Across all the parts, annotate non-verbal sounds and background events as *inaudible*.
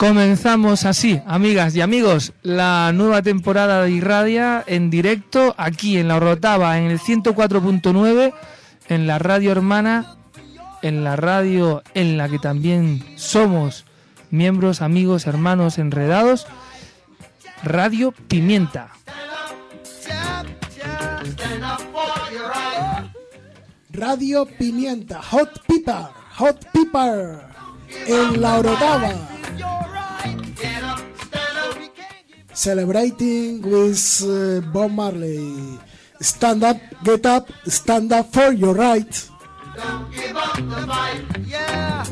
Comenzamos así, amigas y amigos, la nueva temporada de Irradia en directo aquí en la Orotava, en el 104.9, en la radio hermana, en la radio en la que también somos miembros, amigos, hermanos enredados, Radio Pimienta. Radio Pimienta, Hot Pepper, Hot Pepper, en la Orotava, celebrating with uh, Bob Marley. Stand up, get up, stand up for your right. Don't give up the fight. Yeah.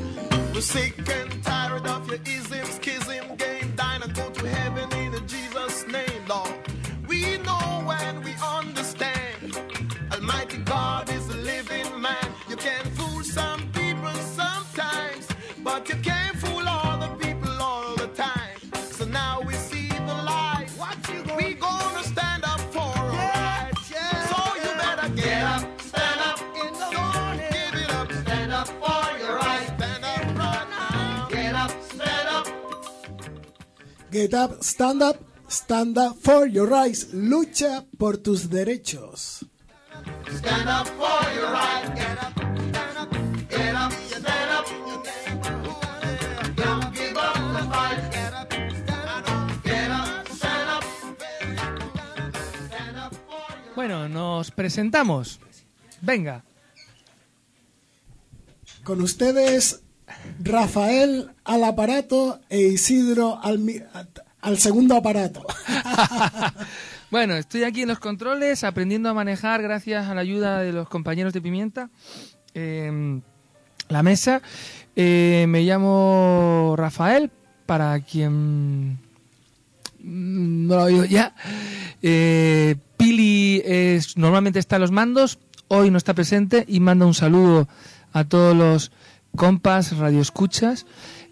We're sick and tired of your Get up, stand up, stand up for your rights. Lucha por tus derechos. Stand up for your right. Get up, stand up. Get up, stand up. Don't give up the fight. Get up, stand up. Get up, stand up. Stand up for your Bueno, nos presentamos. Venga. Con ustedes, Rafael al aparato e Isidro al, segundo aparato. *laughs* Bueno, estoy aquí en los controles aprendiendo a manejar gracias a la ayuda de los compañeros de Pimienta eh, la mesa. Eh, me llamo Rafael, para quien no lo oído ya. Eh, Pili es, normalmente está en los mandos, hoy no está presente y manda un saludo a todos los compas, radioescuchas.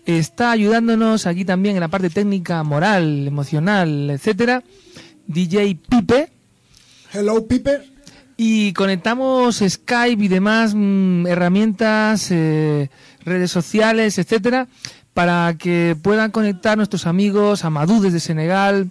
Está ayudándonos aquí también en la parte técnica, moral, emocional, etcétera. DJ Pipe Hello, Piper. y conectamos Skype y demás mm, herramientas, eh, redes sociales, etcétera, para que puedan conectar nuestros amigos Amadou desde Senegal,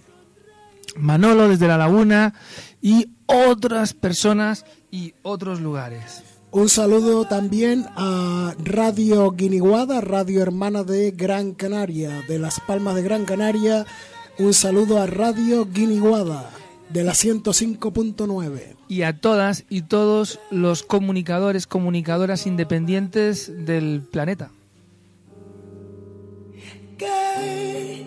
Manolo desde La Laguna y otras personas y otros lugares. Un saludo también a Radio Guiniguada, radio hermana de Gran Canaria, de Las Palmas de Gran Canaria. Un saludo a Radio Guiniguada, de la 105.9. Y a todas y todos los comunicadores, comunicadoras independientes del planeta. que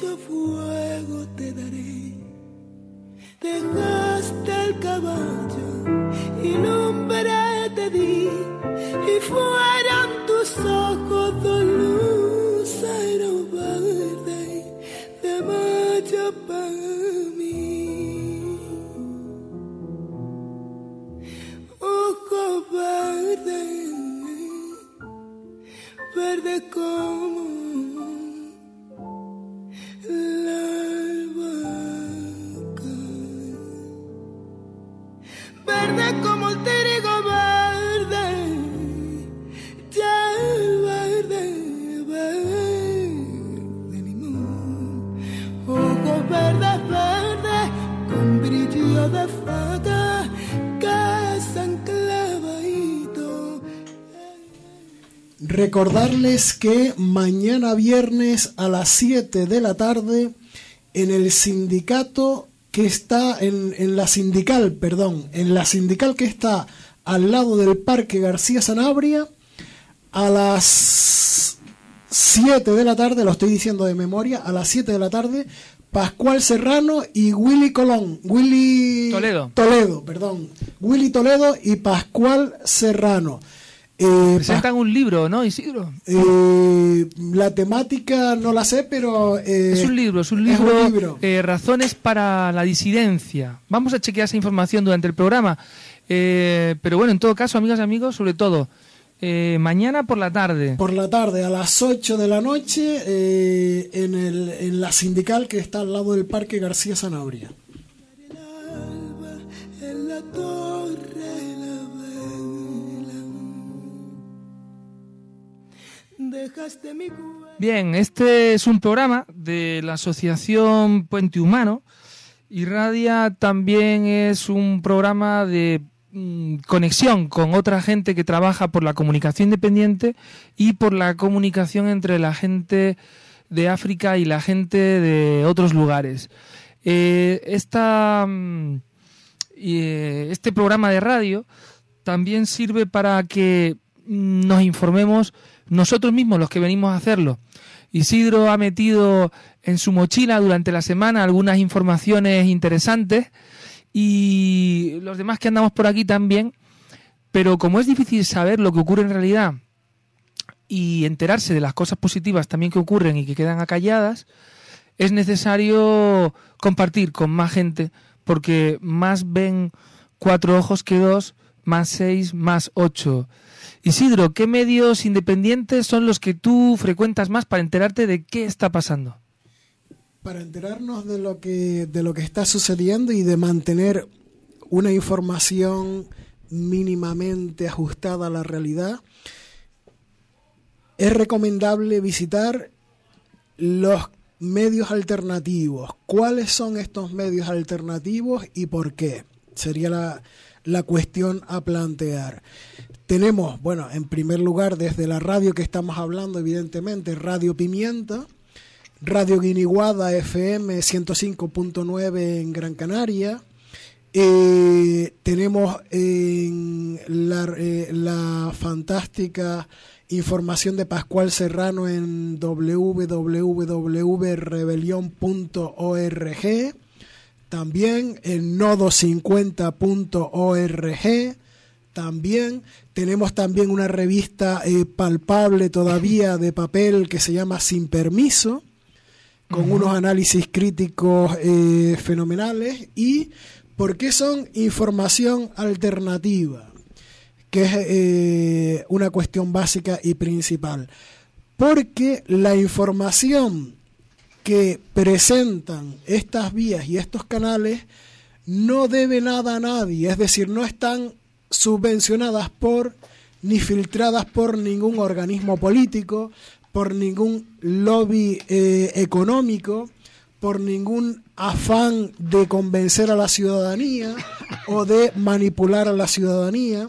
yo fuego te daré. Dejaste el caballo y te di, y fueron tus ojos dos luceros verdes de mayo Recordarles que mañana viernes a las 7 de la tarde en el sindicato que está en, en la sindical, perdón, en la sindical que está al lado del Parque García Sanabria, a las 7 de la tarde, lo estoy diciendo de memoria, a las 7 de la tarde, Pascual Serrano y Willy Colón, Willy Toledo. Toledo, perdón, Willy Toledo y Pascual Serrano. Eh, Presentan un libro, ¿no, Isidro? eh, la temática no la sé, pero... eh, Es un libro, es un es libro, un libro. eh, Razones para la disidencia. Vamos a chequear esa información durante el programa. Eh, pero bueno, en todo caso, amigas y amigos, sobre todo, eh, mañana por la tarde. Por la tarde, a las 8 de la noche, eh, en, el, en la sindical que está al lado del Parque García Sanabria. el alba en la torre Bien, este es un programa de la Asociación Puente Humano y Radia también es un programa de mm, conexión con otra gente que trabaja por la comunicación independiente y por la comunicación entre la gente de África y la gente de otros lugares. Eh, esta, mm, eh, este programa de radio también sirve para que mm, nos informemos nosotros mismos, los que venimos a hacerlo. Isidro ha metido en su mochila durante la semana algunas informaciones interesantes y los demás que andamos por aquí también, pero como es difícil saber lo que ocurre en realidad y enterarse de las cosas positivas también que ocurren y que quedan acalladas, es necesario compartir con más gente, porque más ven cuatro ojos que dos, más seis, más ocho. Isidro, ¿qué medios independientes son los que tú frecuentas más para enterarte de qué está pasando? Para enterarnos de lo que, de lo que está sucediendo y de mantener una información mínimamente ajustada a la realidad, es recomendable visitar los medios alternativos. ¿Cuáles son estos medios alternativos y por qué? Sería la, la cuestión a plantear. Tenemos, bueno, en primer lugar, desde la radio que estamos hablando, evidentemente, Radio Pimienta, Radio Guiniguada FM 105.9 en Gran Canaria. Eh, tenemos en la, eh, la fantástica información de Pascual Serrano en www.rebelión.org. También en nodo50.org. También tenemos también una revista eh, palpable todavía de papel que se llama Sin Permiso, con unos análisis críticos eh, fenomenales. ¿Y por qué son información alternativa? Que es eh, una cuestión básica y principal. Porque la información que presentan estas vías y estos canales no debe nada a nadie, es decir, no están subvencionadas por ni filtradas por ningún organismo político, por ningún lobby eh, económico, por ningún afán de convencer a la ciudadanía o de manipular a la ciudadanía.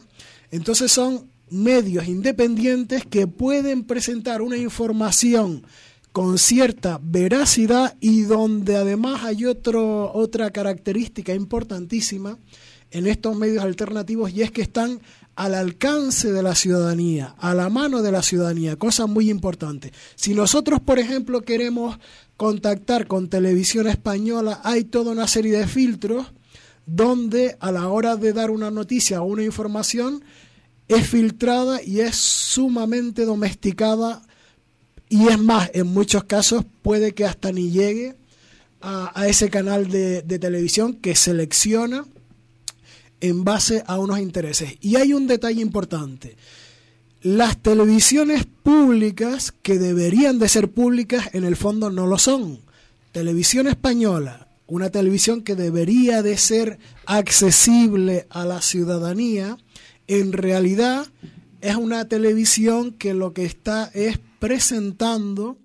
Entonces son medios independientes que pueden presentar una información con cierta veracidad y donde además hay otro, otra característica importantísima en estos medios alternativos y es que están al alcance de la ciudadanía, a la mano de la ciudadanía, cosa muy importante. Si nosotros, por ejemplo, queremos contactar con televisión española, hay toda una serie de filtros donde a la hora de dar una noticia o una información es filtrada y es sumamente domesticada y es más, en muchos casos puede que hasta ni llegue a, ese canal de televisión que selecciona en base a unos intereses. Y hay un detalle importante. Las televisiones públicas, que deberían de ser públicas, en el fondo no lo son. Televisión española, una televisión que debería de ser accesible a la ciudadanía, en realidad es una televisión que lo que está es presentando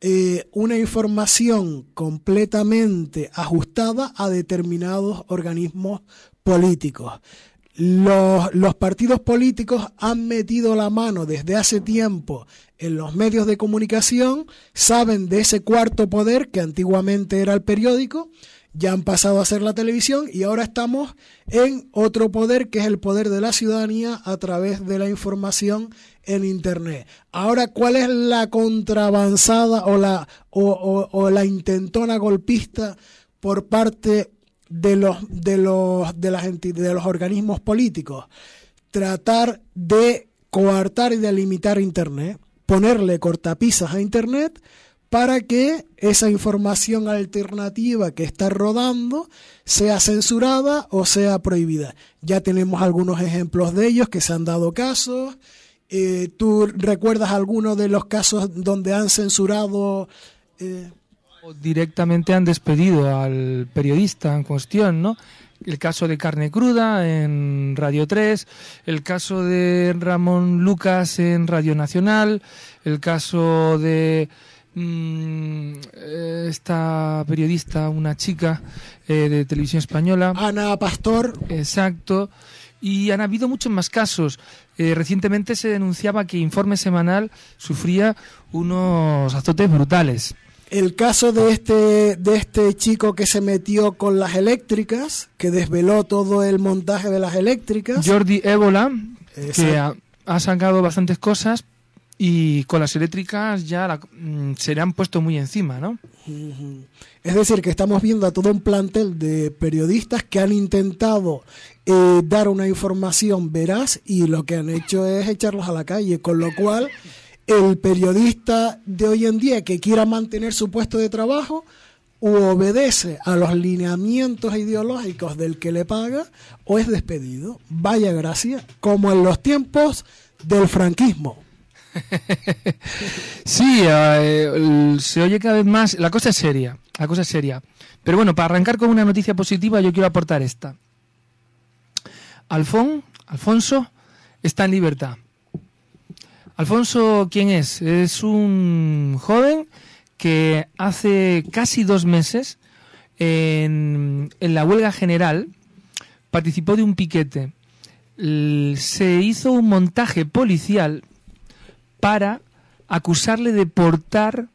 eh, una información completamente ajustada a determinados organismos políticos. los, los partidos políticos han metido la mano desde hace tiempo en los medios de comunicación, saben de ese cuarto poder que antiguamente era el periódico, ya han pasado a ser la televisión y ahora estamos en otro poder que es el poder de la ciudadanía a través de la información en Internet. Ahora, ¿cuál es la contraavanzada o la, o, o- o la intentona golpista por parte de los, de los, de las de los organismos políticos? Tratar de coartar y de limitar Internet, ponerle cortapisas a Internet para que esa información alternativa que está rodando sea censurada o sea prohibida. Ya tenemos algunos ejemplos de ellos que se han dado casos. Eh, ¿Tú recuerdas alguno de los casos donde han censurado? eh, O directamente han despedido al periodista en cuestión, ¿no? El caso de Carne Cruda en Radio 3, el caso de Ramón Lucas en Radio Nacional, el caso de mm, esta periodista, una chica eh, de televisión española. Ana Pastor, Exacto. Y han habido muchos más casos. Eh, recientemente se denunciaba que Informe Semanal sufría unos azotes brutales. El caso de este, de este chico que se metió con las eléctricas, que desveló todo el montaje de las eléctricas. Jordi Ébola, que ha, ha sacado bastantes cosas y con las eléctricas ya la- mm, se le han puesto muy encima, ¿no? Es decir, que estamos viendo a todo un plantel de periodistas que han intentado eh, dar una información veraz y lo que han hecho es echarlos a la calle, con lo cual el periodista de hoy en día que quiera mantener su puesto de trabajo o obedece a los lineamientos ideológicos del que le paga o es despedido. Vaya gracia, como en los tiempos del franquismo. *laughs* Sí, eh, se oye cada vez más. La cosa es seria, la cosa es seria. Pero bueno, para arrancar con una noticia positiva, yo quiero aportar esta. Alfón, Alfonso, está en libertad. Alfonso, ¿quién es? Es un joven que hace casi dos meses, en, la huelga general, participó de un piquete. Se hizo un montaje policial para acusarle de portar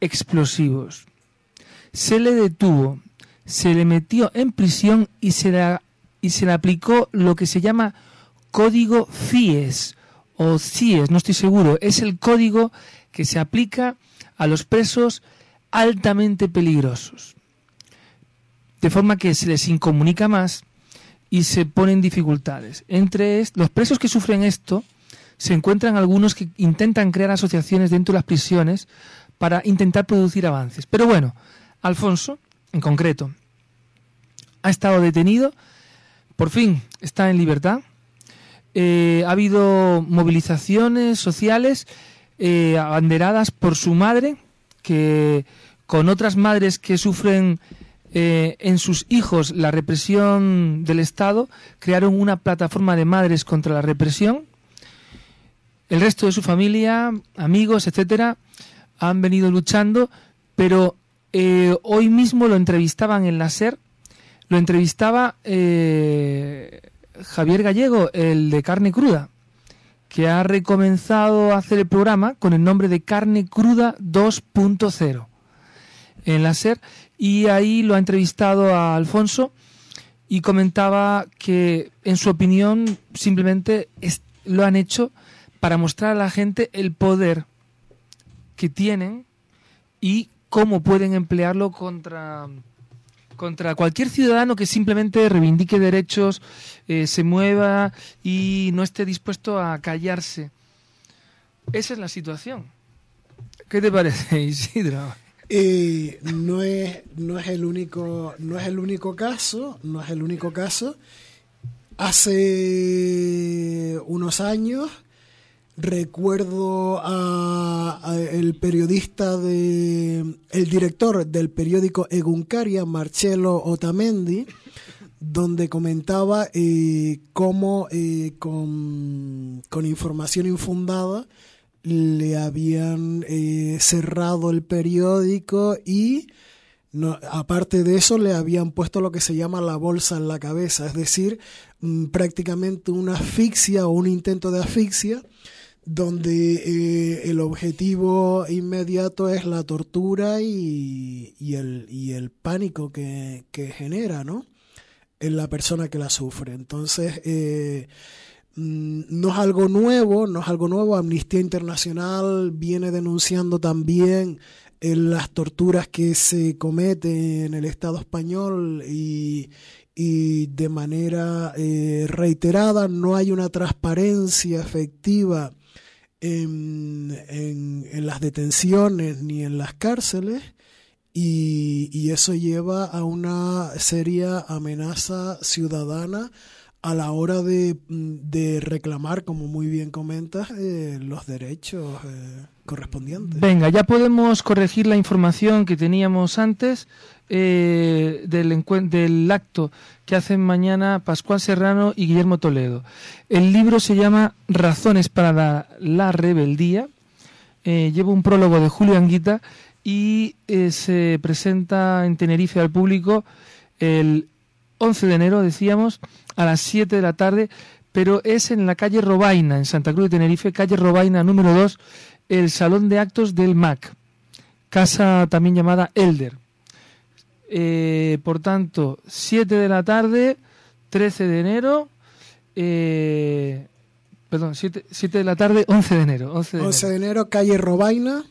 explosivos. Se le detuvo, se le metió en prisión y se y se le aplicó lo que se llama código FIES o CIES, no estoy seguro. Es el código que se aplica a los presos altamente peligrosos. De forma que se les incomunica más y se ponen dificultades. Entre los presos que sufren esto, se encuentran algunos que intentan crear asociaciones dentro de las prisiones para intentar producir avances. Pero bueno, Alfonso, en concreto, ha estado detenido, por fin está en libertad. Eh, ha habido movilizaciones sociales eh, abanderadas por su madre, que con otras madres que sufren eh, en sus hijos la represión del Estado, crearon una plataforma de madres contra la represión. El resto de su familia, amigos, etcétera, han venido luchando, pero hoy mismo lo entrevistaban en la SER, lo entrevistaba Javier Gallego, el de Carne Cruda, que ha recomenzado a hacer el programa con el nombre de Carne Cruda 2.0 en la SER, y ahí lo ha entrevistado a Alfonso y comentaba que, en su opinión, simplemente lo han hecho para mostrar a la gente el poder que tienen y cómo pueden emplearlo contra, contra cualquier ciudadano que simplemente reivindique derechos, eh, se mueva y no esté dispuesto a callarse. Esa es la situación. ¿Qué te parece, *laughs* Isidro? No es no es el único no es el único caso no es el único caso hace unos años recuerdo a, el periodista de el director del periódico Eguncaria Marcelo Otamendi donde comentaba eh, cómo eh, con, información infundada le habían eh, cerrado el periódico y aparte de eso, le habían puesto lo que se llama la bolsa en la cabeza, es decir, mm, prácticamente una asfixia o un intento de asfixia, donde eh, el objetivo inmediato es la tortura y, y el, y el pánico que, que genera, ¿no? En la persona que la sufre. Entonces, eh, mm, no es algo nuevo, no es algo nuevo. Amnistía Internacional viene denunciando también eh, las torturas que se cometen en el Estado español y, y de manera reiterada no hay una transparencia efectiva en, en, las detenciones ni en las cárceles y, y eso lleva a una seria amenaza ciudadana a la hora de, de reclamar, como muy bien comentas, eh, los derechos eh, correspondientes. Venga, ya podemos corregir la información que teníamos antes eh, del, del acto que hacen mañana Pascual Serrano y Guillermo Toledo. El libro se llama Razones para la, la rebeldía. Lleva un prólogo de Julio Anguita y se presenta en Tenerife al público el 11 de enero, decíamos, a las 7 de la tarde, pero es en la calle Robaina, en Santa Cruz de Tenerife, calle Robaina número 2, el salón de actos del MAC, casa también llamada Elder. Eh, por tanto, 7 de la tarde, 13 de enero, eh, perdón, 7, 7 de la tarde, 11 de enero. 11 de 11 enero. de enero, calle Robaina.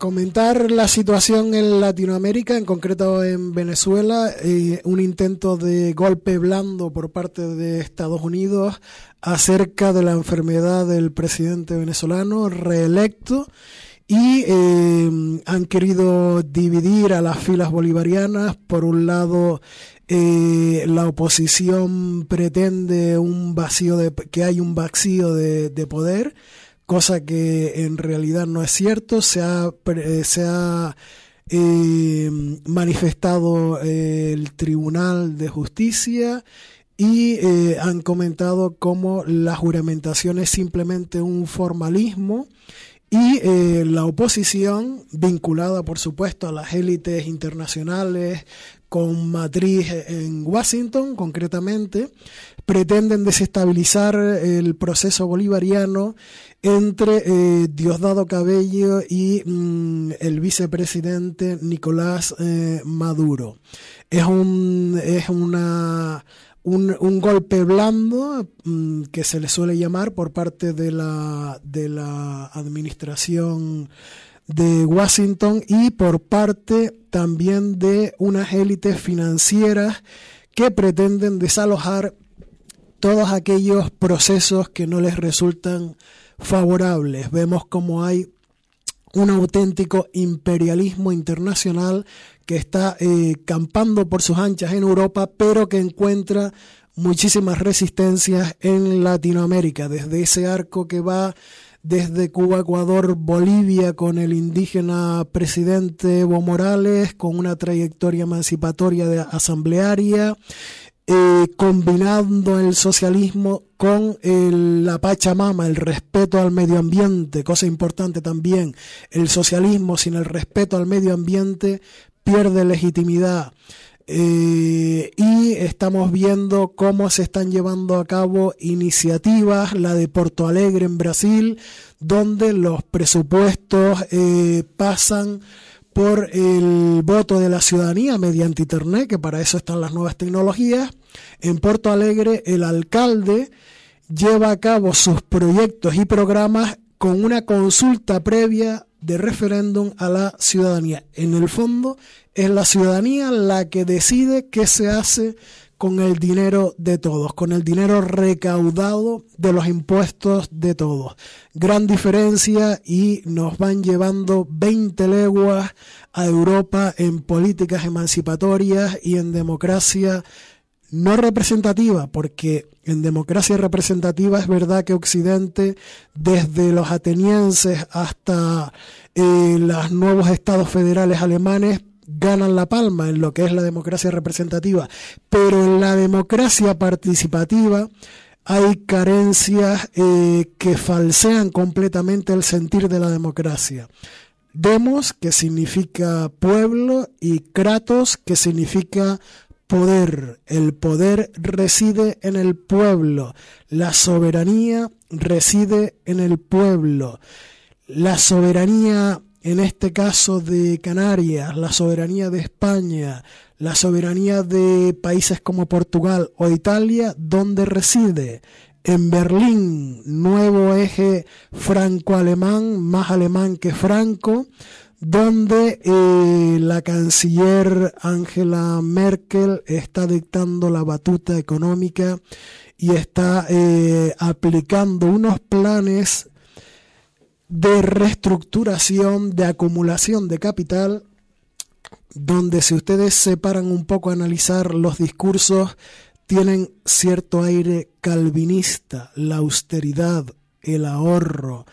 Comentar la situación en Latinoamérica, en concreto en Venezuela, eh, un intento de golpe blando por parte de Estados Unidos acerca de la enfermedad del presidente venezolano reelecto y eh, han querido dividir a las filas bolivarianas. Por un lado, eh, la oposición pretende un vacío de, que hay un vacío de, de poder cosa que en realidad no es cierto. Se ha, eh, se ha eh, manifestado eh, el Tribunal de Justicia y eh, han comentado cómo la juramentación es simplemente un formalismo y eh, la oposición, vinculada por supuesto a las élites internacionales, con matriz en Washington concretamente, pretenden desestabilizar el proceso bolivariano entre eh, Diosdado Cabello y mm, el vicepresidente Nicolás eh, Maduro. Es un es una un, golpe blando mm, que se le suele llamar por parte de la de la administración de Washington y por parte también de unas élites financieras que pretenden desalojar todos aquellos procesos que no les resultan favorables. Vemos como hay un auténtico imperialismo internacional que está eh, campando por sus anchas en Europa, pero que encuentra muchísimas resistencias en Latinoamérica, desde ese arco que va desde Cuba, Ecuador, Bolivia, con el indígena presidente Evo Morales, con una trayectoria emancipatoria de asamblearia, eh, combinando el socialismo con el, la Pachamama, el respeto al medio ambiente, cosa importante también, el socialismo sin el respeto al medio ambiente pierde legitimidad. Eh, y estamos viendo cómo se están llevando a cabo iniciativas, la de Porto Alegre en Brasil, donde los presupuestos eh, pasan por el voto de la ciudadanía mediante Internet, que para eso están las nuevas tecnologías. En Porto Alegre el alcalde lleva a cabo sus proyectos y programas con una consulta previa de referéndum a la ciudadanía. En el fondo es la ciudadanía la que decide qué se hace con el dinero de todos, con el dinero recaudado de los impuestos de todos. Gran diferencia y nos van llevando 20 leguas a Europa en políticas emancipatorias y en democracia no representativa, porque en democracia representativa es verdad que Occidente, desde los atenienses hasta eh, los nuevos estados federales alemanes, ganan la palma en lo que es la democracia representativa, pero en la democracia participativa hay carencias eh, que falsean completamente el sentir de la democracia. Demos, que significa pueblo, y Kratos, que significa poder. El poder reside en el pueblo. La soberanía reside en el pueblo. La soberanía, en este caso de Canarias, la soberanía de España, la soberanía de países como Portugal o Italia, ¿dónde reside? En Berlín, nuevo eje franco-alemán, más alemán que franco, donde eh, la canciller Angela Merkel está dictando la batuta económica y está eh, aplicando unos planes de reestructuración, de acumulación de capital, donde si ustedes se paran un poco a analizar los discursos, tienen cierto aire calvinista, la austeridad, el ahorro,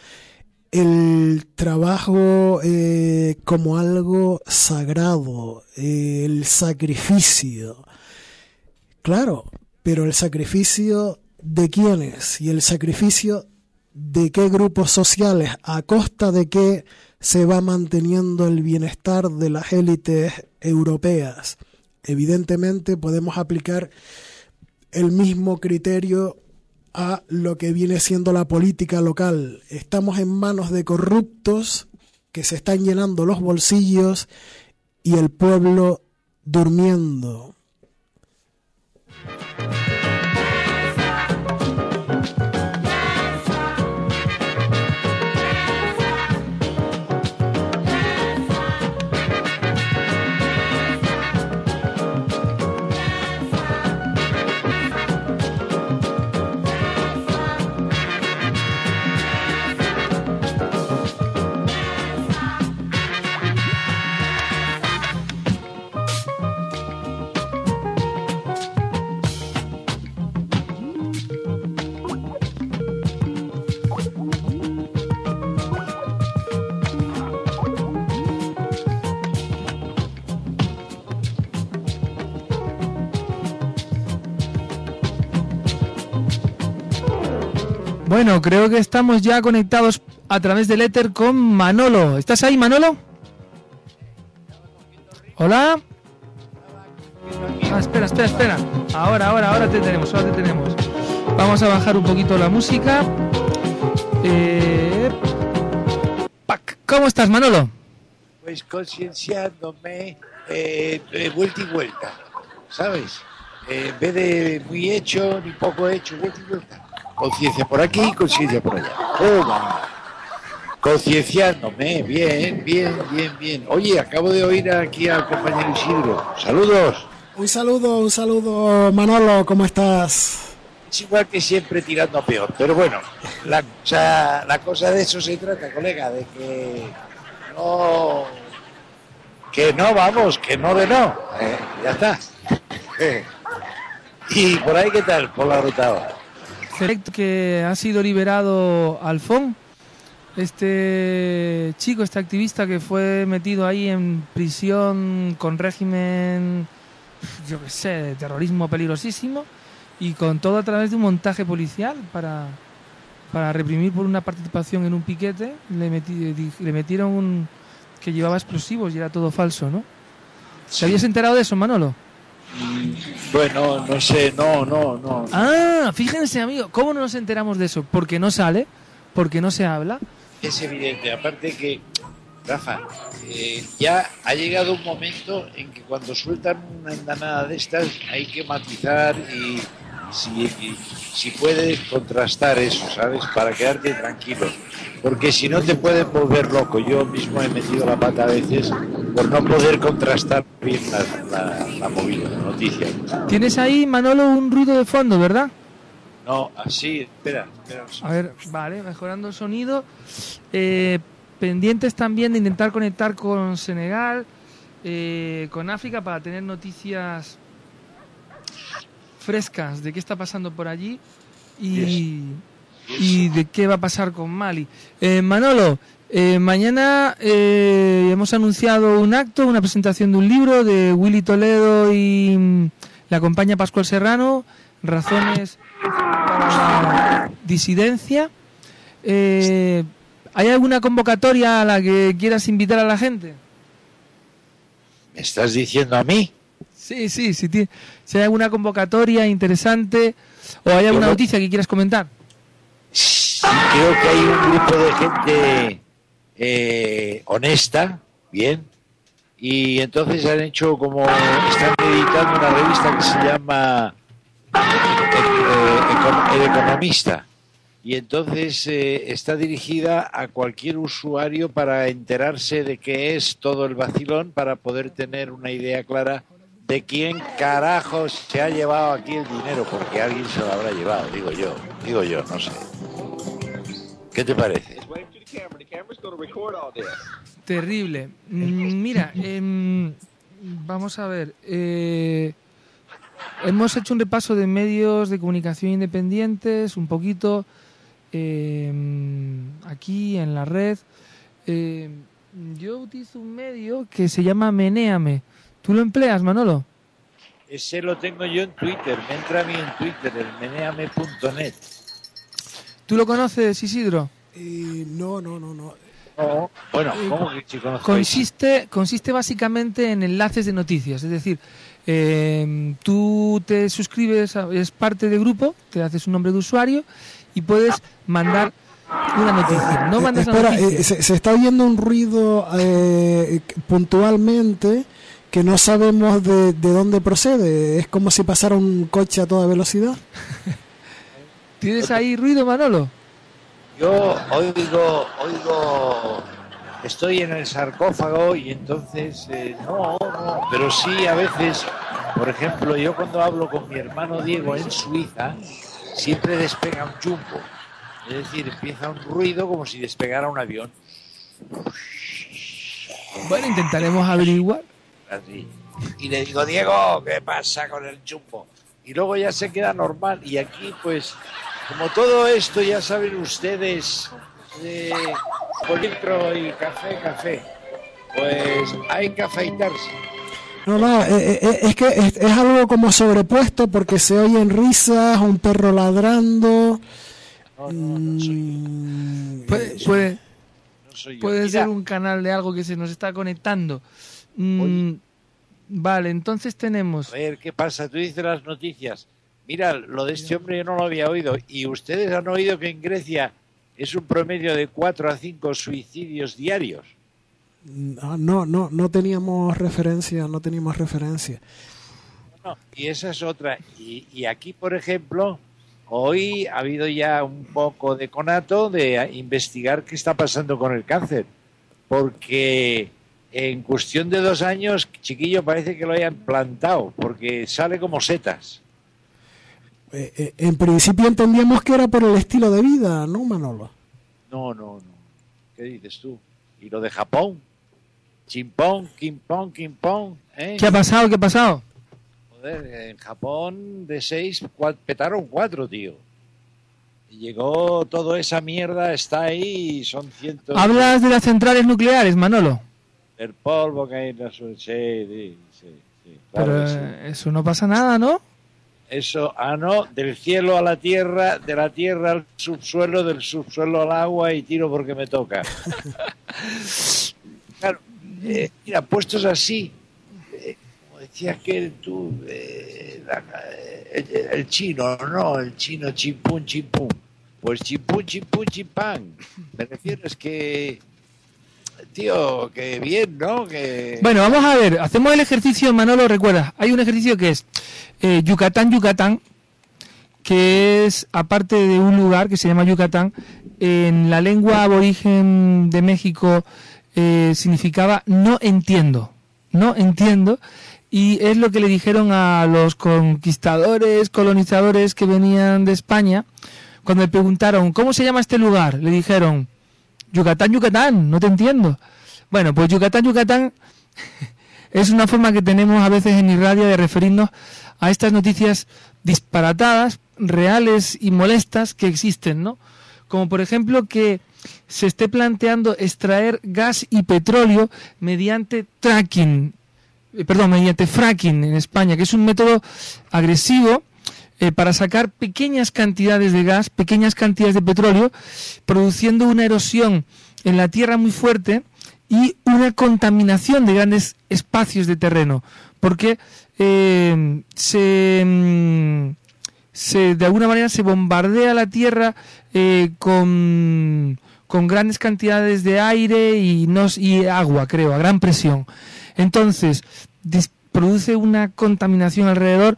el trabajo eh, como algo sagrado, eh, el sacrificio. Claro, pero el sacrificio de quiénes y el sacrificio de qué grupos sociales, a costa de qué se va manteniendo el bienestar de las élites europeas. Evidentemente podemos aplicar el mismo criterio a lo que viene siendo la política local. Estamos en manos de corruptos que se están llenando los bolsillos y el pueblo durmiendo. Bueno, creo que estamos ya conectados a través del éter con Manolo. ¿Estás ahí, Manolo? Hola. Ah, espera, espera, espera. Ahora, ahora, ahora te tenemos, ahora te tenemos. Vamos a bajar un poquito la música. Eh. ¿Cómo estás, Manolo? Pues concienciándome eh, de vuelta y vuelta, ¿sabes? Eh, en vez de muy hecho ni poco hecho, vuelta y vuelta. Conciencia por aquí, conciencia por allá. ¡Toma! Concienciándome, bien, bien, bien, bien. Oye, acabo de oír aquí al compañero Isidro. Saludos. Un saludo, un saludo, Manolo, ¿cómo estás? Es igual que siempre tirando a peor, pero bueno, la cosa, la cosa de eso se trata, colega, de que no, que no vamos, que no de no, eh, ya está. *laughs* y por ahí qué tal, por la ruta Correcto que ha sido liberado Alfón, este chico, este activista que fue metido ahí en prisión con régimen, yo qué sé, de terrorismo peligrosísimo y con todo a través de un montaje policial para, para reprimir por una participación en un piquete, le, meti- le metieron un que llevaba explosivos y era todo falso, ¿no? ¿Te habías enterado de eso, Manolo? Bueno, no sé, no, no, no. Ah, fíjense, amigo, ¿cómo no nos enteramos de eso? Porque no sale, porque no se habla. Es evidente, aparte que, Rafa, eh, ya ha llegado un momento en que cuando sueltan una andanada de estas hay que matizar y si, si puedes contrastar eso, ¿sabes? Para quedarte tranquilo. Porque si no te pueden volver loco. Yo mismo he metido la pata a veces por no poder contrastar bien la, la, la movida, la noticia. Tienes ahí, Manolo, un ruido de fondo, ¿verdad? No, así, espera, espera. A ver, vale, mejorando el sonido. Eh, pendientes también de intentar conectar con Senegal, eh, con África, para tener noticias frescas de qué está pasando por allí y, y de qué va a pasar con Mali. Eh, Manolo, eh, mañana eh, hemos anunciado un acto, una presentación de un libro de Willy Toledo y mm, la acompaña Pascual Serrano, Razones para la disidencia. Eh, ¿Hay alguna convocatoria a la que quieras invitar a la gente? ¿Me estás diciendo a mí? Sí, sí, sí. ti- Si hay alguna convocatoria interesante o hay alguna noticia que quieras comentar. Creo que hay un grupo de gente eh, honesta, bien, y entonces han hecho como, están editando una revista que se llama eh, El Economista, y entonces eh, está dirigida a cualquier usuario para enterarse de qué es todo el vacilón, para poder tener una idea clara de quién carajos se ha llevado aquí el dinero, porque alguien se lo habrá llevado, digo yo, digo yo, no sé. ¿Qué te parece? Terrible. Mm, Mira, em, vamos a ver. eh, hemos hecho un repaso de medios de comunicación independientes, un poquito em, aquí en la red. Em, yo utilizo un medio que se llama Menéame. ¿Tú lo empleas, Manolo? Ese lo tengo yo en Twitter, me entra a mí en Twitter, el meneame.net. ¿Tú lo conoces, Isidro? Eh, no, no, no, no. No, bueno, ¿cómo que si Consiste, consiste básicamente en enlaces de noticias, es decir, eh, tú te suscribes, a- eres parte del grupo, te haces un nombre de usuario y puedes mandar una noticia. No Eh, mandas la espera, noticia. eh, se, se está oyendo un ruido eh, puntualmente que no sabemos de, de dónde procede. Es como si pasara un coche a toda velocidad. *laughs* ¿Tienes ahí ruido, Manolo? Yo oigo, oigo, estoy en el sarcófago y entonces, eh, no, no, pero sí a veces, por ejemplo, yo cuando hablo con mi hermano Diego en Suiza, siempre despega un chumbo. Es decir, empieza un ruido como si despegara un avión. Bueno, intentaremos averiguar. Así. Y le digo, Diego, ¿qué pasa con el chumbo? Y luego ya se queda normal. Y aquí, pues, como todo esto, ya saben ustedes, de politro y café, café, pues hay que afeitarse. No, no, eh, eh, es que es, es algo como sobrepuesto porque se oyen risas, un perro ladrando. No, no, no soy yo. Mm, Puede, eh, puede, No soy yo. puede ser un canal de algo que se nos está conectando. Mm, vale, entonces tenemos... A ver, ¿qué pasa? Tú dices las noticias. Mira, lo de este hombre yo no lo había oído. Y ustedes han oído que en Grecia es un promedio de 4 a 5 suicidios diarios. ah, no, no, no teníamos referencia, no teníamos referencia. No, y esa es otra. Y, y aquí, por ejemplo, hoy ha habido ya un poco de conato de investigar qué está pasando con el cáncer. Porque en cuestión de dos años, chiquillo, parece que lo hayan plantado, porque sale como setas. Eh, eh, en principio entendíamos que era por el estilo de vida, ¿no, Manolo? No, no, no. ¿Qué dices tú? ¿Y lo de Japón? Chimpón, quimpón, quimpón. ¿eh? ¿Qué ha pasado? ¿Qué ha pasado? Joder, en Japón de seis cua- petaron cuatro, tío. Y llegó toda esa mierda, está ahí y son cientos Hablas de las centrales nucleares, Manolo. Del polvo que hay en la su- Sí, sí, sí, sí, claro Pero sí. eh, eso no pasa nada, ¿no? Eso, ah, no, del cielo a la tierra, de la tierra al subsuelo, del subsuelo al agua y tiro porque me toca. *laughs* claro, eh, mira, puestos así, eh, como decías que tú, eh, la- eh, el, el chino, no, el chino chimpún, chimpún. Pues chimpún, chimpún, chimpán. Me refiero es que, tío, bien, ¿no? Que... Bueno, vamos a ver, hacemos el ejercicio, Manolo, recuerda, hay un ejercicio que es eh, Yucatán, Yucatán, que es, aparte de un lugar que se llama Yucatán, en la lengua aborigen de México eh, significaba no entiendo, no entiendo, y es lo que le dijeron a los conquistadores, colonizadores que venían de España, cuando le preguntaron, ¿cómo se llama este lugar? Le dijeron, Yucatán, Yucatán, no te entiendo. Bueno, pues Yucatán, Yucatán *laughs* es una forma que tenemos a veces en Irradia de referirnos a estas noticias disparatadas, reales y molestas que existen, ¿no? Como por ejemplo que se esté planteando extraer gas y petróleo mediante tracking, eh, perdón, mediante fracking en España, que es un método agresivo eh, para sacar pequeñas cantidades de gas, pequeñas cantidades de petróleo, produciendo una erosión en la tierra muy fuerte y una contaminación de grandes espacios de terreno, porque eh, se, mm, se, de alguna manera se bombardea la tierra eh, con, con grandes cantidades de aire y, nos, y agua, creo, a gran presión. Entonces, produce una contaminación alrededor.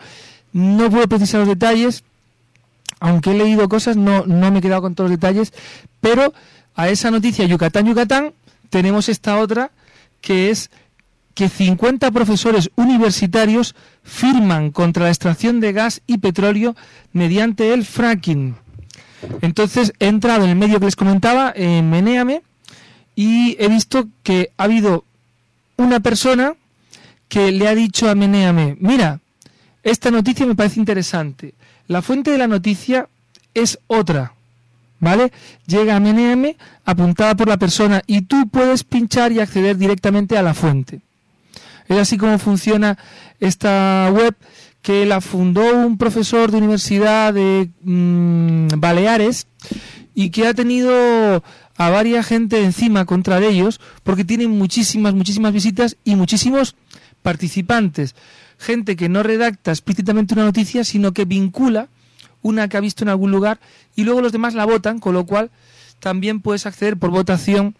No puedo precisar los detalles, aunque he leído cosas, no, no me he quedado con todos los detalles, pero a esa noticia Yucatán, Yucatán, tenemos esta otra que es que 50 profesores universitarios firman contra la extracción de gas y petróleo mediante el fracking. Entonces he entrado en el medio que les comentaba, en Meneame, y he visto que ha habido una persona que le ha dicho a Meneame, mira, esta noticia me parece interesante. La fuente de la noticia es otra, ¿vale? Llega a Meneame apuntada por la persona y tú puedes pinchar y acceder directamente a la fuente. Es así como funciona esta web que la fundó un profesor de universidad de mm, Baleares y que ha tenido a varias gente encima contra ellos porque tienen muchísimas, muchísimas visitas y muchísimos participantes. Gente que no redacta explícitamente una noticia, sino que vincula una que ha visto en algún lugar y luego los demás la votan, con lo cual también puedes acceder por votación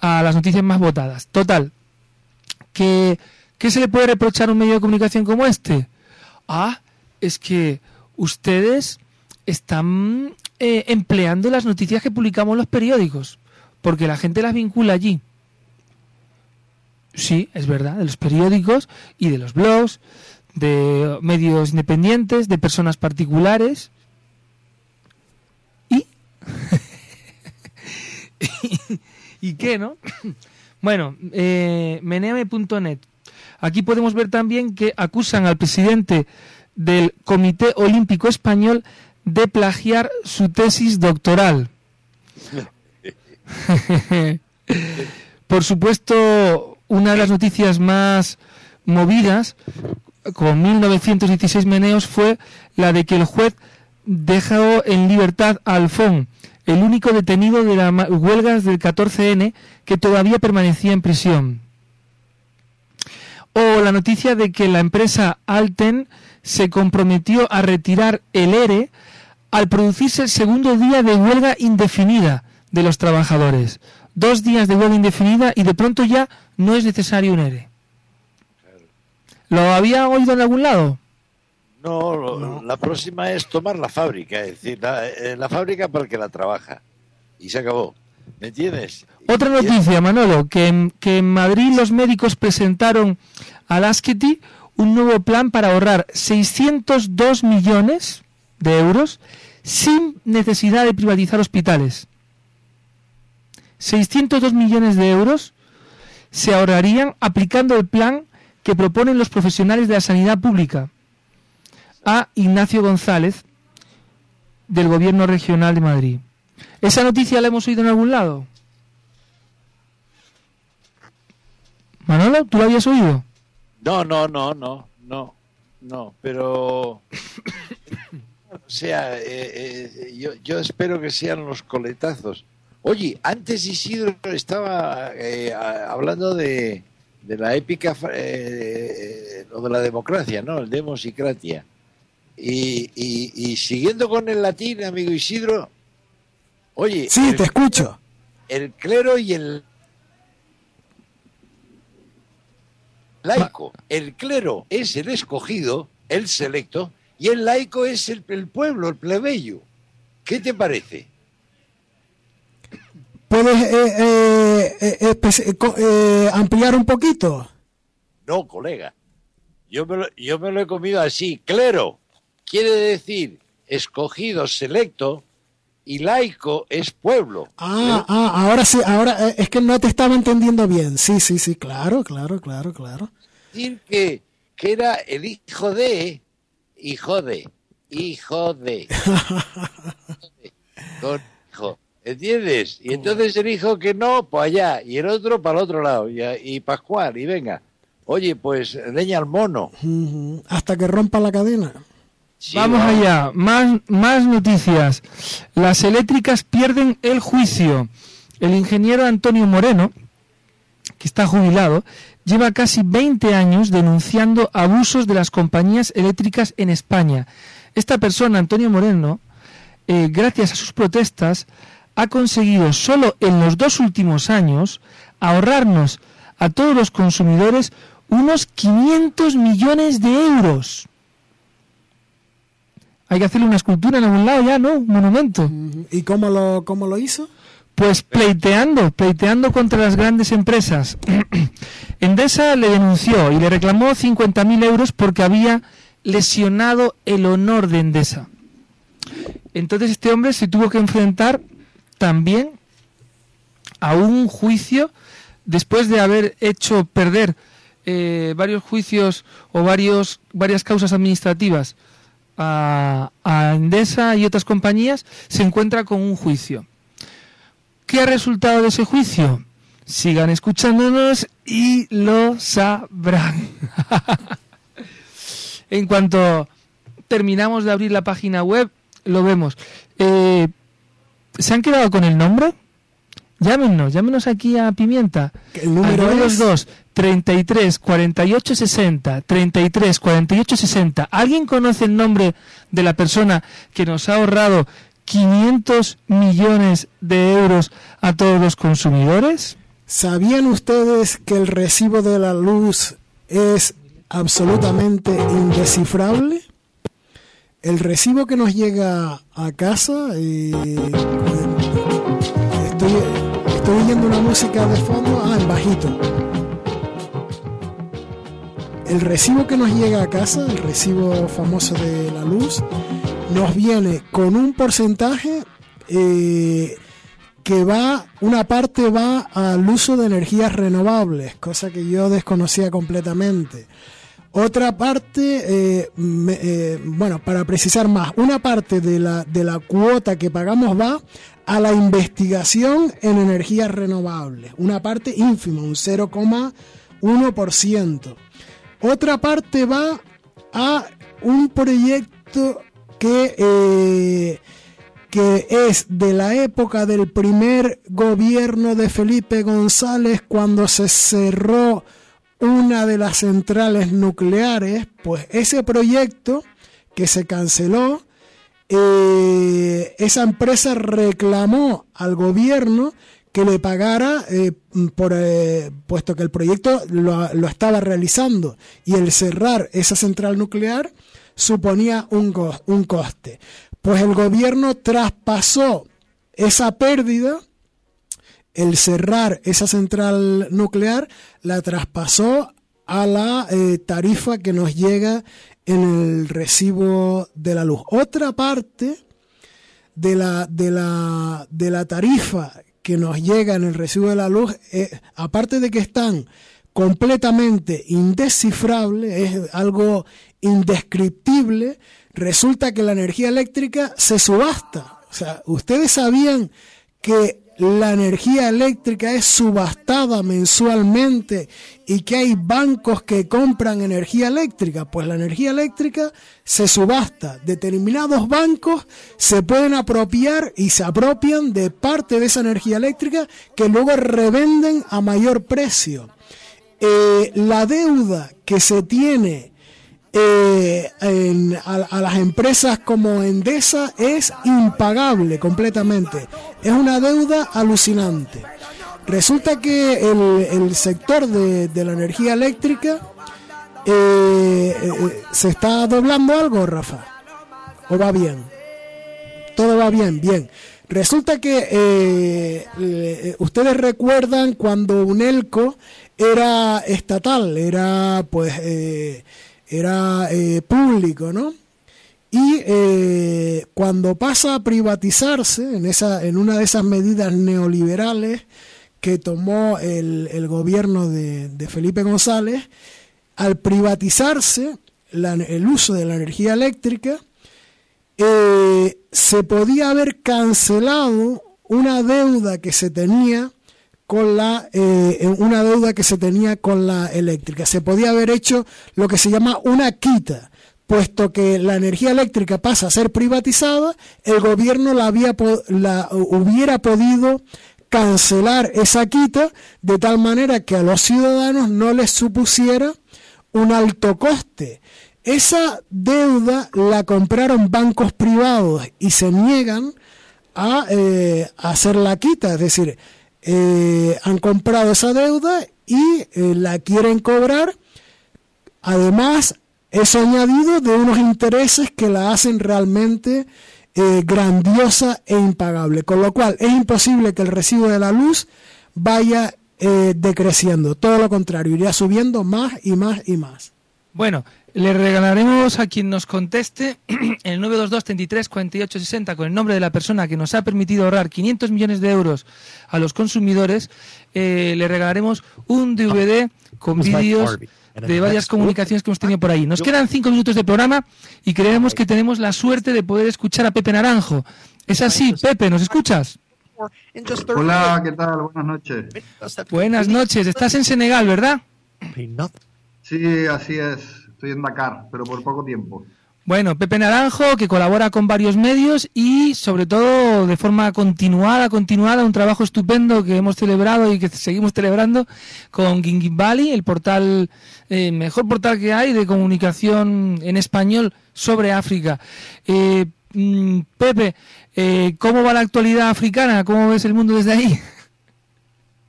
a las noticias más votadas. Total, que ¿qué se le puede reprochar a un medio de comunicación como este? Ah, es que ustedes están eh, empleando las noticias que publicamos en los periódicos, porque la gente las vincula allí. Sí, es verdad, de los periódicos y de los blogs, de medios independientes, de personas particulares. ¿Y? *laughs* ¿Y qué, no? *coughs* Bueno, eh, meneame.net. Aquí podemos ver también que acusan al presidente del Comité Olímpico Español de plagiar su tesis doctoral. *laughs* *laughs* Por supuesto, una de las noticias más movidas, con 1916 meneos, fue la de que el juez dejó en libertad a Alfón, el único detenido de las huelgas del 14N que todavía permanecía en prisión. O la noticia de que la empresa Alten se comprometió a retirar el ERE al producirse el segundo día de huelga indefinida de los trabajadores. Dos días de huelga indefinida y de pronto ya no es necesario un ERE. ¿Lo había oído en algún lado? No, lo- la próxima es tomar la fábrica, es decir, la, eh, la fábrica para el que la trabaja. Y se acabó. ¿Me entiendes? Otra noticia, Manolo, que en, que en Madrid los médicos presentaron al Asqueti un nuevo plan para ahorrar 602 millones de euros sin necesidad de privatizar hospitales. 602 millones de euros se ahorrarían aplicando el plan que proponen los profesionales de la sanidad pública a Ignacio González del Gobierno Regional de Madrid. ¿Esa noticia la hemos oído en algún lado? Manolo, ¿tú la habías oído? No, no, no, no, no, no, pero... *coughs* o sea, eh, eh, yo, yo espero que sean los coletazos. Oye, antes Isidro estaba eh, hablando de, de la épica, eh, lo de la democracia, ¿no? El demosicratia. Y, y, y siguiendo con el latín, amigo Isidro, oye, Sí, el, te escucho. el clero y el laico. El clero es el escogido, el selecto, y el laico es el, el pueblo, el plebeyo. ¿Qué te parece? ¿Puedes eh, eh, eh, eh, ampliar un poquito? No, colega. Yo me, lo, yo me lo he comido así. Clero quiere decir escogido, selecto, y laico es pueblo. Ah, ah, ahora sí, ahora eh, es que no te estaba entendiendo bien. Sí, sí, sí, claro, claro, claro, claro. decir que, que era el hijo de, hijo de, hijo de, *laughs* con hijo, ¿entiendes? Y entonces el hijo que no, pues allá, y el otro para el otro lado, y, y Pascual, y venga. Oye, pues leña al mono. Hasta que rompa la cadena. Sí, Vamos va. allá, más, más noticias. Las eléctricas pierden el juicio. El ingeniero Antonio Moreno, que está jubilado, lleva casi 20 años denunciando abusos de las compañías eléctricas en España. Esta persona, Antonio Moreno, eh, gracias a sus protestas, ha conseguido solo en los dos últimos años ahorrarnos a todos los consumidores unos 500 millones de euros. Hay que hacerle una escultura en algún lado ya, ¿no? Un monumento. ¿Y cómo lo, cómo lo hizo? Pues pleiteando, pleiteando contra las grandes empresas. *clears throat* Endesa le denunció y le reclamó 50.000 euros porque había lesionado el honor de Endesa. Entonces este hombre se tuvo que enfrentar también a un juicio después de haber hecho perder eh, varios juicios o varios, varias causas administrativas a, a Endesa y otras compañías, se encuentra con un juicio. ¿Qué ha resultado de ese juicio? Sigan escuchándonos y lo sabrán. *laughs* en cuanto terminamos de abrir la página web, lo vemos. Eh, ¿Se han quedado con el nombre? Llámenos, llámenos aquí a Pimienta. El número es 2 33 48 60 33 48 60. ¿Alguien conoce el nombre de la persona que nos ha ahorrado 500 millones de euros a todos los consumidores? ¿Sabían ustedes que el recibo de la luz es absolutamente indescifrable? El recibo que nos llega a casa, eh, estoy, oyendo una música de fondo, ah, en bajito. El recibo que nos llega a casa, el recibo famoso de la luz, nos viene con un porcentaje eh, que va, una parte va al uso de energías renovables, cosa que yo desconocía completamente. Otra parte, eh, eh, bueno, para precisar más, una parte de la, de la cuota que pagamos va a la investigación en energías renovables. Una parte ínfima, un 0,1%. Otra parte va a un proyecto que, eh, que es de la época del primer gobierno de Felipe González cuando se cerró una de las centrales nucleares, pues ese proyecto que se canceló, eh, esa empresa reclamó al gobierno que le pagara eh, por eh, puesto que el proyecto lo, estaba realizando y el cerrar esa central nuclear suponía un, un coste. Pues el gobierno traspasó esa pérdida, el cerrar esa central nuclear, la traspasó a la eh, tarifa que nos llega en el recibo de la luz. Otra parte de la, de la, de la tarifa que nos llega en el recibo de la luz, eh, aparte de que están completamente indescifrables, es algo indescriptible, resulta que la energía eléctrica se subasta. O sea, ustedes sabían que la energía eléctrica es subastada mensualmente y que hay bancos que compran energía eléctrica, pues la energía eléctrica se subasta. Determinados bancos se pueden apropiar y se apropian de parte de esa energía eléctrica que luego revenden a mayor precio. Eh, la deuda que se tiene eh, en, a, a, las empresas como Endesa es impagable completamente. Es una deuda alucinante. Resulta que el, el sector de, de, la energía eléctrica eh, eh, se está doblando algo, Rafa. ¿O va bien? Todo va bien, bien. Resulta que eh, ustedes recuerdan cuando Unelco era estatal, era pues eh, era eh, público, ¿no? Y eh, cuando pasa a privatizarse, en, esa, en una de esas medidas neoliberales que tomó el, el gobierno de, de, Felipe González, al privatizarse el uso de la energía eléctrica, eh, se podía haber cancelado una deuda que se tenía con la eh, una deuda que se tenía con la eléctrica. Se podía haber hecho lo que se llama una quita, puesto que la energía eléctrica pasa a ser privatizada, el gobierno la, había, la hubiera podido cancelar esa quita de tal manera que a los ciudadanos no les supusiera un alto coste. Esa deuda la compraron bancos privados y se niegan a, eh, hacer la quita, es decir, eh, han comprado esa deuda y eh, la quieren cobrar. Además, eso añadido de unos intereses que la hacen realmente eh, grandiosa e impagable. Con lo cual, es imposible que el recibo de la luz vaya decreciendo. Todo lo contrario, iría subiendo más y más y más. Bueno, le regalaremos a quien nos conteste *clears throat* el 922 33 48 60 con el nombre de la persona que nos ha permitido ahorrar 500 millones de euros a los consumidores. Eh, le regalaremos un DVD con vídeos de varias comunicaciones que hemos tenido por ahí. Nos quedan cinco minutos de programa y creemos que tenemos la suerte de poder escuchar a Pepe Naranjo. Es así, Pepe, ¿nos escuchas? Hola, ¿qué tal? Buenas noches. Buenas noches. Estás en Senegal, ¿verdad? Sí, así es. Estoy en Dakar, pero por poco tiempo. Bueno, Pepe Naranjo, que colabora con varios medios y sobre todo de forma continuada, continuada, un trabajo estupendo que hemos celebrado y que seguimos celebrando con Valley, el portal, eh, mejor portal que hay de comunicación en español sobre África. Eh, mm, Pepe, eh, ¿cómo va la actualidad africana? ¿Cómo ves el mundo desde ahí?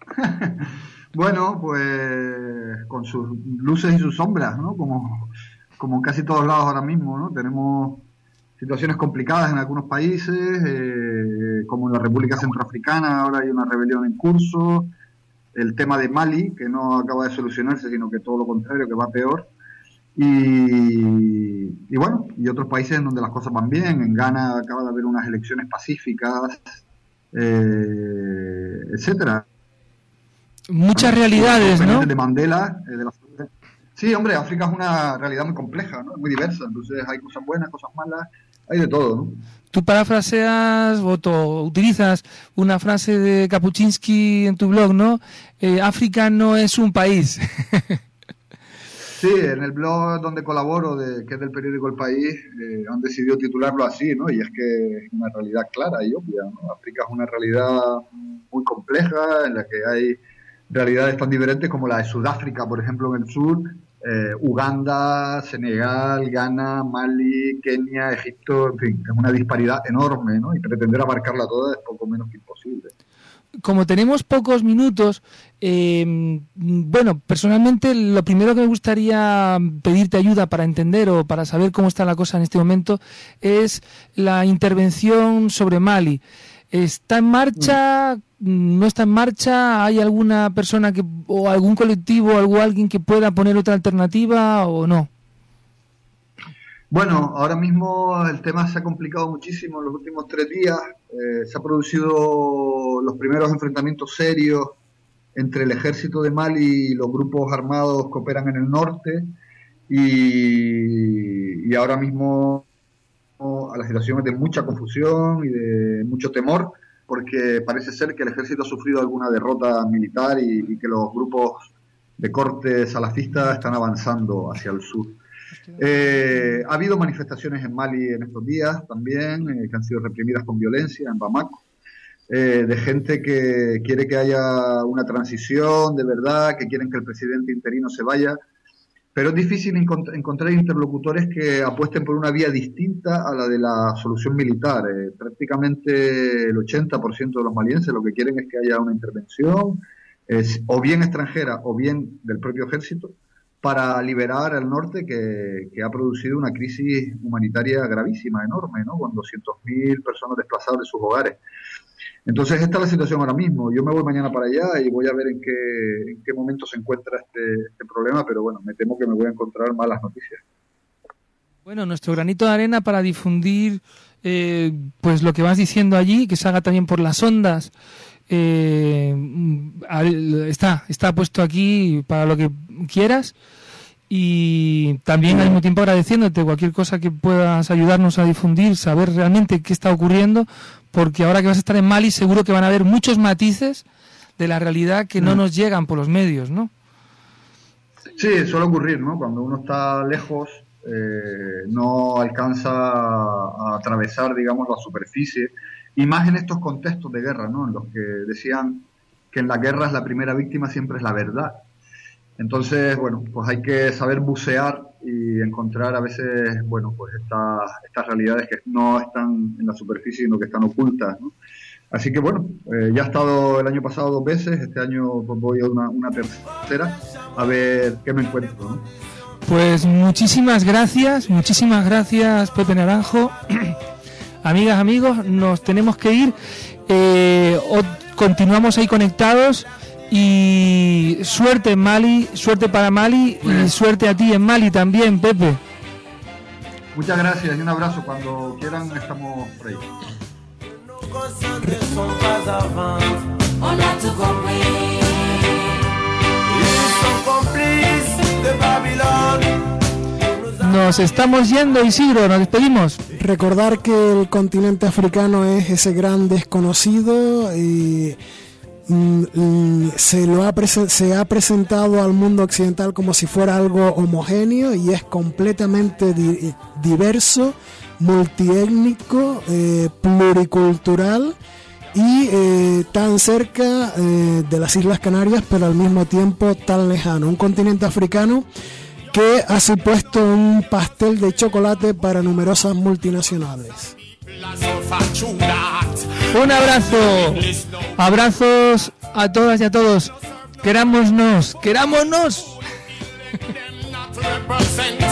*laughs* Bueno, pues con sus luces y sus sombras, ¿no? Como, como en casi todos lados ahora mismo, ¿no? Tenemos situaciones complicadas en algunos países, eh, como en la República Centroafricana, ahora hay una rebelión en curso, el tema de Mali, que no acaba de solucionarse, sino que todo lo contrario, que va peor. Y, y bueno, y otros países en donde las cosas van bien, en Ghana acaba de haber unas elecciones pacíficas, eh, etcétera muchas realidades, ¿no? De Mandela, eh, de la... Sí, hombre, África es una realidad muy compleja, ¿no? Muy diversa. Entonces hay cosas buenas, cosas malas, hay de todo, ¿no? Tú parafraseas o utilizas una frase de Kapuczynski en tu blog, ¿no? Eh, África no es un país. *laughs* Sí, en el blog donde colaboro, de, que es del periódico El País, eh, han decidido titularlo así, ¿no? Y es que es una realidad clara y obvia, ¿no? África es una realidad muy compleja en la que hay realidades tan diferentes como la de Sudáfrica, por ejemplo, en el sur, eh, Uganda, Senegal, Ghana, Mali, Kenia, Egipto, en fin, es una disparidad enorme, ¿no? Y pretender abarcarla toda es poco menos que imposible como tenemos pocos minutos, eh, bueno, personalmente lo primero que me gustaría pedirte ayuda para entender o para saber cómo está la cosa en este momento es la intervención sobre Mali. ¿Está en marcha? ¿No está en marcha? ¿Hay alguna persona que, o algún colectivo o alguien que pueda poner otra alternativa o no? Bueno, ahora mismo el tema se ha complicado muchísimo en los últimos tres días. Eh, se han producido los primeros enfrentamientos serios entre el ejército de Mali y los grupos armados que operan en el norte. Y, ahora mismo la situación es de mucha confusión y de mucho temor, porque parece ser que el ejército ha sufrido alguna derrota militar y que los grupos de corte salafista están avanzando hacia el sur. Eh, ha habido manifestaciones en Mali en estos días también, eh, que han sido reprimidas con violencia en Bamako, eh, de gente que quiere que haya una transición de verdad, que quieren que el presidente interino se vaya, pero es difícil encontrar interlocutores que apuesten por una vía distinta a la de la solución militar. prácticamente el 80% de los malienses lo que quieren es que haya una intervención, o bien extranjera o bien del propio ejército, para liberar al norte que, ha producido una crisis humanitaria gravísima, enorme, ¿no? Con 200.000 personas desplazadas de sus hogares. Entonces, esta es la situación ahora mismo. Yo me voy mañana para allá y voy a ver en qué, en qué momento se encuentra este, este problema, pero bueno, me temo que me voy a encontrar malas noticias. Bueno, nuestro granito de arena para difundir eh, pues lo que vas diciendo allí, que se haga también por las ondas. Eh, está, está puesto aquí para lo que quieras y también al mismo tiempo agradeciéndote cualquier cosa que puedas ayudarnos a difundir, saber realmente qué está ocurriendo, porque ahora que vas a estar en Mali seguro que van a haber muchos matices de la realidad que no mm. nos llegan por los medios, ¿no? Sí, suele ocurrir, ¿no? Cuando uno está lejos, eh, no alcanza a atravesar, digamos, la superficie, y más en estos contextos de guerra, ¿no? En los que decían que en la guerra es la primera víctima siempre es la verdad. Entonces, bueno, pues hay que saber bucear y encontrar a veces, bueno, pues estas, estas realidades que no están en la superficie, sino que están ocultas, ¿no? Así que bueno, eh, ya he estado el año pasado dos veces, este año pues voy a una, una tercera, a ver qué me encuentro, ¿no? Pues muchísimas gracias, muchísimas gracias Pepe Naranjo. *clears throat* Amigas, amigos, nos tenemos que ir. Eh, continuamos ahí conectados. Y suerte en Mali, suerte para Mali y suerte a ti en Mali también, Pepe. Muchas gracias y un abrazo. Cuando quieran estamos por ahí. Nos estamos yendo, Isidro, nos despedimos. Recordar que el continente africano es ese gran desconocido y se, lo ha se ha presentado al mundo occidental como si fuera algo homogéneo y es completamente diverso, multiétnico, eh, pluricultural y eh, tan cerca eh, de las Islas Canarias, pero al mismo tiempo tan lejano. Un continente africano que ha supuesto un pastel de chocolate para numerosas multinacionales. Un abrazo. Abrazos a todas y a todos. Querámonos, querámonos. *laughs*